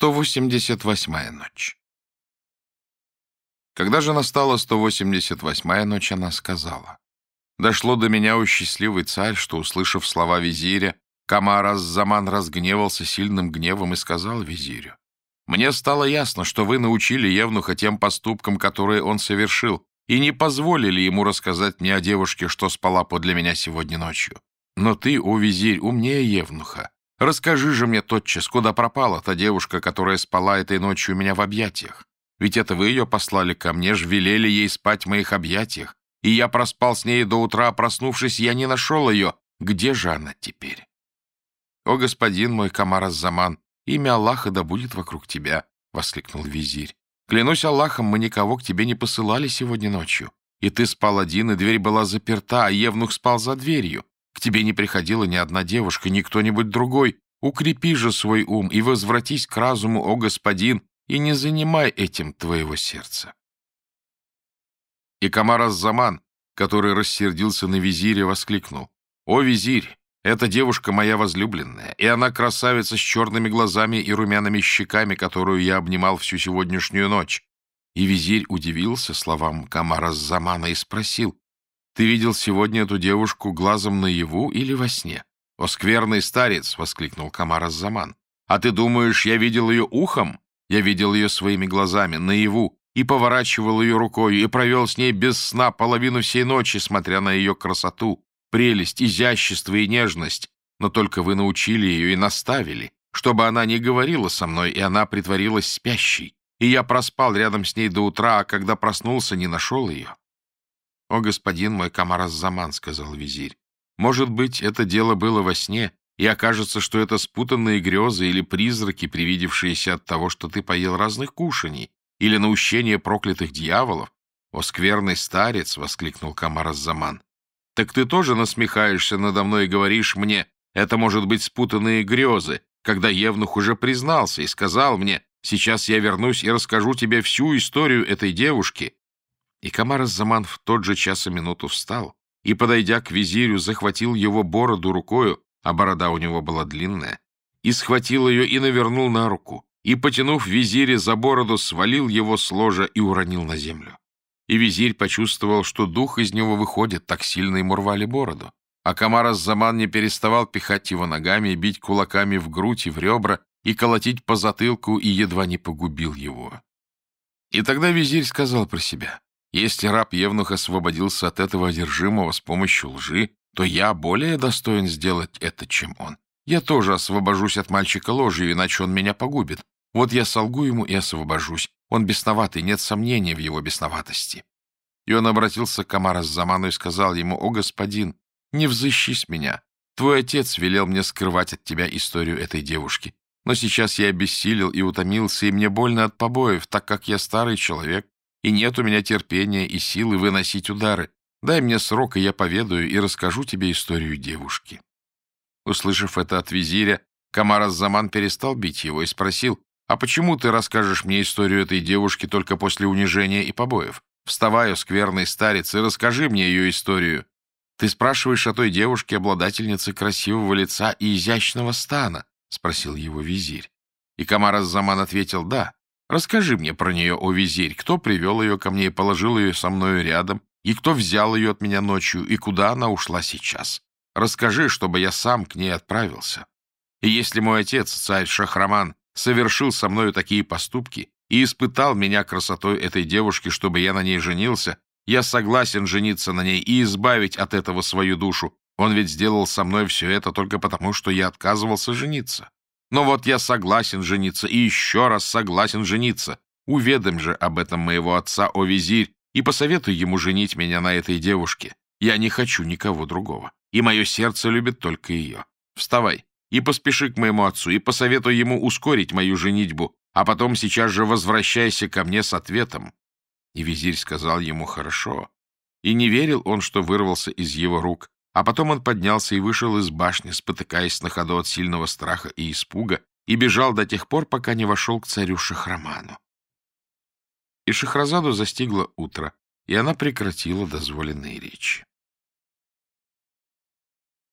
188-я ночь. Когда же настала 188-я ночь, она сказала, «Дошло до меня, у счастливый царь, что, услышав слова визиря, Камар Аз-Заман разгневался сильным гневом и сказал визирю, «Мне стало ясно, что вы научили Евнуха тем поступкам, которые он совершил, и не позволили ему рассказать мне о девушке, что спала подле меня сегодня ночью. Но ты, о визирь, умнее Евнуха, Расскажи же мне тотчас, куда пропала та девушка, которая спала этой ночью у меня в объятиях. Ведь это вы ее послали ко мне, ж велели ей спать в моих объятиях. И я проспал с ней до утра, а проснувшись, я не нашел ее. Где же она теперь? О, господин мой Камар Заман, имя Аллаха да будет вокруг тебя, — воскликнул визирь. Клянусь Аллахом, мы никого к тебе не посылали сегодня ночью. И ты спал один, и дверь была заперта, а Евнух спал за дверью. К тебе не приходила ни одна девушка, ни кто-нибудь другой. Укрепи же свой ум и возвратись к разуму, о господин, и не занимай этим твоего сердца. И Камар заман который рассердился на визиря, воскликнул. «О, визирь, эта девушка моя возлюбленная, и она красавица с черными глазами и румяными щеками, которую я обнимал всю сегодняшнюю ночь». И визирь удивился словам Камара замана и спросил, ты видел сегодня эту девушку глазом наяву или во сне? — О, скверный старец! — воскликнул Камар Заман. А ты думаешь, я видел ее ухом? Я видел ее своими глазами, наяву, и поворачивал ее рукой, и провел с ней без сна половину всей ночи, смотря на ее красоту, прелесть, изящество и нежность. Но только вы научили ее и наставили, чтобы она не говорила со мной, и она притворилась спящей. И я проспал рядом с ней до утра, а когда проснулся, не нашел ее. «О, господин мой Камараз-Заман», — сказал визирь, — «может быть, это дело было во сне, и окажется, что это спутанные грезы или призраки, привидевшиеся от того, что ты поел разных кушаний, или наущение проклятых дьяволов. О, скверный старец!» — воскликнул Камараз-Заман. «Так ты тоже насмехаешься надо мной и говоришь мне, это может быть спутанные грезы, когда Евнух уже признался и сказал мне, сейчас я вернусь и расскажу тебе всю историю этой девушки, и Камар Заман в тот же час и минуту встал и, подойдя к визирю, захватил его бороду рукою, а борода у него была длинная, и схватил ее и навернул на руку, и, потянув визире за бороду, свалил его с ложа и уронил на землю. И визирь почувствовал, что дух из него выходит, так сильно ему рвали бороду. А Камар Заман не переставал пихать его ногами бить кулаками в грудь и в ребра, и колотить по затылку, и едва не погубил его. И тогда визирь сказал про себя, если раб Евнух освободился от этого одержимого с помощью лжи, то я более достоин сделать это, чем он. Я тоже освобожусь от мальчика ложью, иначе он меня погубит. Вот я солгу ему и освобожусь. Он бесноватый, нет сомнения в его бесноватости. И он обратился к Амара Заману и сказал ему, «О, господин, не взыщись меня. Твой отец велел мне скрывать от тебя историю этой девушки. Но сейчас я обессилел и утомился, и мне больно от побоев, так как я старый человек, и нет у меня терпения и силы выносить удары. Дай мне срок, и я поведаю и расскажу тебе историю девушки». Услышав это от визиря, Камар Заман перестал бить его и спросил, «А почему ты расскажешь мне историю этой девушки только после унижения и побоев? Вставай, скверный старец, и расскажи мне ее историю. Ты спрашиваешь о той девушке, обладательнице красивого лица и изящного стана?» — спросил его визирь. И Камар Заман ответил, «Да, Расскажи мне про нее, о визирь, кто привел ее ко мне и положил ее со мною рядом, и кто взял ее от меня ночью, и куда она ушла сейчас. Расскажи, чтобы я сам к ней отправился. И если мой отец, царь Шахраман, совершил со мною такие поступки и испытал меня красотой этой девушки, чтобы я на ней женился, я согласен жениться на ней и избавить от этого свою душу. Он ведь сделал со мной все это только потому, что я отказывался жениться. Но вот я согласен жениться и еще раз согласен жениться. Уведом же об этом моего отца, о визирь, и посоветуй ему женить меня на этой девушке. Я не хочу никого другого, и мое сердце любит только ее. Вставай и поспеши к моему отцу, и посоветуй ему ускорить мою женитьбу, а потом сейчас же возвращайся ко мне с ответом». И визирь сказал ему «хорошо». И не верил он, что вырвался из его рук, а потом он поднялся и вышел из башни, спотыкаясь на ходу от сильного страха и испуга, и бежал до тех пор, пока не вошел к царю Шахраману. И Шахразаду застигло утро, и она прекратила дозволенные речи.